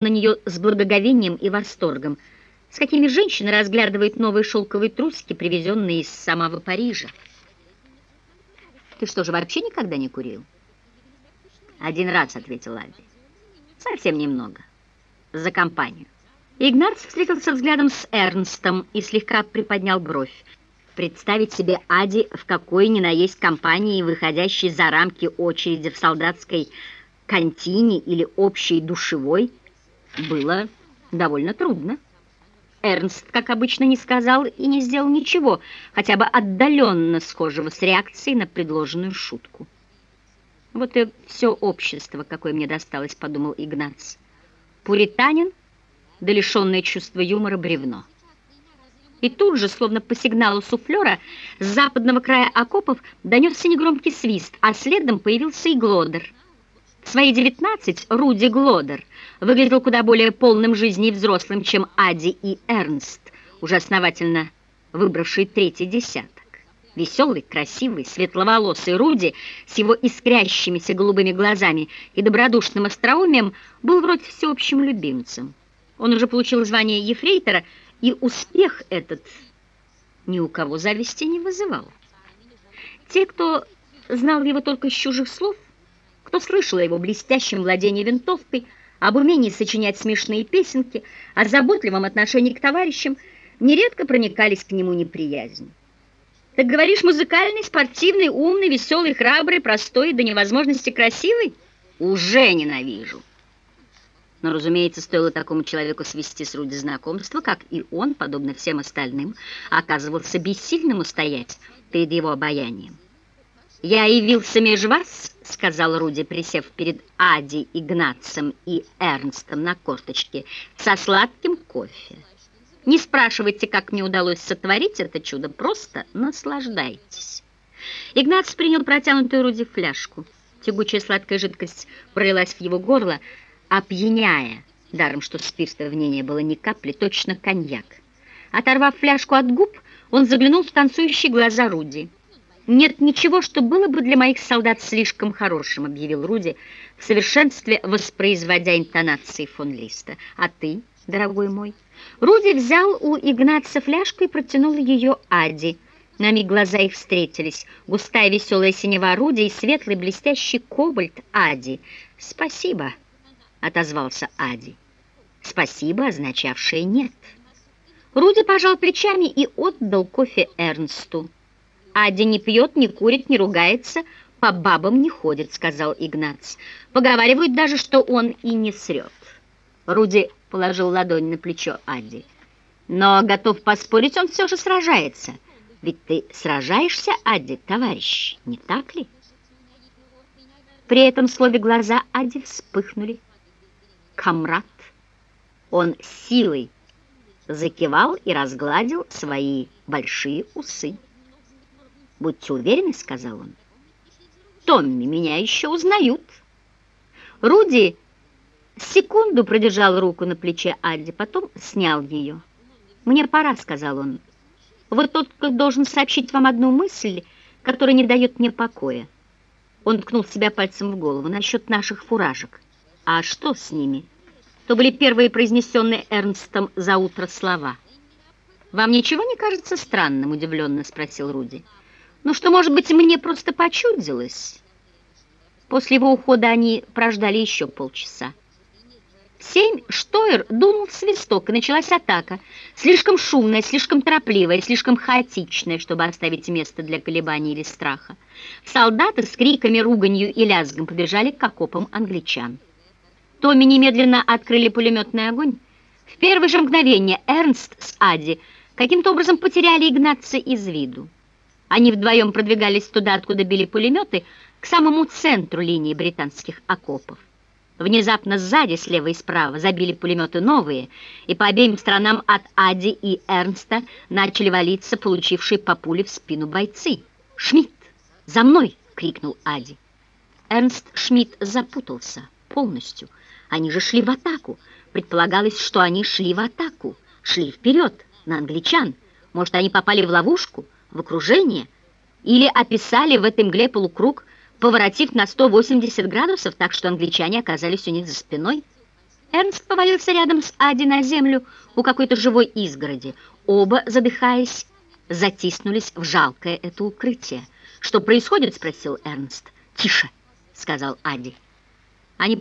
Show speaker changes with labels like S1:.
S1: на нее с благоговением и восторгом, с какими женщины разглядывают новые шелковые трусики, привезенные из самого Парижа. «Ты что же, вообще никогда не курил?» «Один раз», — ответил Альди. «Совсем немного. За компанию». Игнац встретился взглядом с Эрнстом и слегка приподнял бровь. Представить себе Ади в какой ни на есть компании, выходящей за рамки очереди в солдатской контине или общей душевой — было довольно трудно. Эрнст, как обычно, не сказал и не сделал ничего, хотя бы отдаленно схожего с реакцией на предложенную шутку. «Вот и все общество, какое мне досталось», — подумал Игнац. «Пуританин, да лишенное чувства юмора бревно». И тут же, словно по сигналу суфлера, с западного края окопов донесся негромкий свист, а следом появился и Глодер — в свои 19 Руди Глодер выглядел куда более полным жизни взрослым, чем Ади и Эрнст, уже основательно выбравший третий десяток. Веселый, красивый, светловолосый Руди с его искрящимися голубыми глазами и добродушным остроумием был вроде всеобщим любимцем. Он уже получил звание ефрейтора, и успех этот ни у кого зависти не вызывал. Те, кто знал его только с чужих слов, кто слышал о его блестящем владении винтовкой, об умении сочинять смешные песенки, о заботливом отношении к товарищам, нередко проникались к нему неприязнью. Так говоришь, музыкальный, спортивный, умный, веселый, храбрый, простой, до невозможности красивый? Уже ненавижу. Но, разумеется, стоило такому человеку свести с Руди знакомство, как и он, подобно всем остальным, оказывался бессильным устоять перед его обаянием. «Я явился меж вас», — сказал Руди, присев перед Ади, Игнатцем и Эрнстом на корточке, со сладким кофе. «Не спрашивайте, как мне удалось сотворить это чудо, просто наслаждайтесь». Игнац принял протянутую Руди фляжку. Тягучая сладкая жидкость пролилась в его горло, опьяняя, даром что спирта в ней не было ни капли, точно коньяк. Оторвав фляжку от губ, он заглянул в танцующие глаза Руди. «Нет ничего, что было бы для моих солдат слишком хорошим», — объявил Руди, в совершенстве воспроизводя интонации фон Листа. «А ты, дорогой мой?» Руди взял у Игнаца фляжку и протянул ее Ади. На миг глаза их встретились. Густая веселая синева Руди и светлый блестящий кобальт Ади. «Спасибо», — отозвался Ади. «Спасибо, означавшее «нет». Руди пожал плечами и отдал кофе Эрнсту. Адя не пьет, не курит, не ругается, по бабам не ходит, сказал Игнац. Поговаривают даже, что он и не срет. Руди положил ладонь на плечо Адди. Но готов поспорить, он все же сражается. Ведь ты сражаешься, Адди, товарищ, не так ли? При этом слове глаза Адди вспыхнули. Камрад. Он силой закивал и разгладил свои большие усы. «Будьте уверены», — сказал он. «Томми, меня еще узнают». Руди секунду продержал руку на плече Адди, потом снял ее. «Мне пора», — сказал он. «Вот только должен сообщить вам одну мысль, которая не дает мне покоя». Он ткнул себя пальцем в голову насчет наших фуражек. «А что с ними?» То были первые произнесенные Эрнстом за утро слова. «Вам ничего не кажется странным?» — удивленно спросил Руди. Ну что, может быть, мне просто почудилось? После его ухода они прождали еще полчаса. В семь Штойер дунул в свисток, и началась атака. Слишком шумная, слишком торопливая, слишком хаотичная, чтобы оставить место для колебаний или страха. Солдаты с криками, руганью и лязгом побежали к окопам англичан. Томми немедленно открыли пулеметный огонь. В первое же мгновение Эрнст с Ади каким-то образом потеряли Игнатца из виду. Они вдвоем продвигались туда, откуда били пулеметы, к самому центру линии британских окопов. Внезапно сзади, слева и справа, забили пулеметы новые, и по обеим сторонам от Ади и Эрнста начали валиться получившие по пуле в спину бойцы. «Шмидт, за мной!» — крикнул Ади. Эрнст Шмидт запутался полностью. Они же шли в атаку. Предполагалось, что они шли в атаку, шли вперед, на англичан. Может, они попали в ловушку — в окружение или описали в этой мгле полукруг, поворотив на 180 градусов, так что англичане оказались у них за спиной. Эрнст повалился рядом с Ади на землю у какой-то живой изгороди. Оба, задыхаясь, затиснулись в жалкое это укрытие. «Что происходит?» — спросил Эрнст. «Тише!» — сказал Ади. Они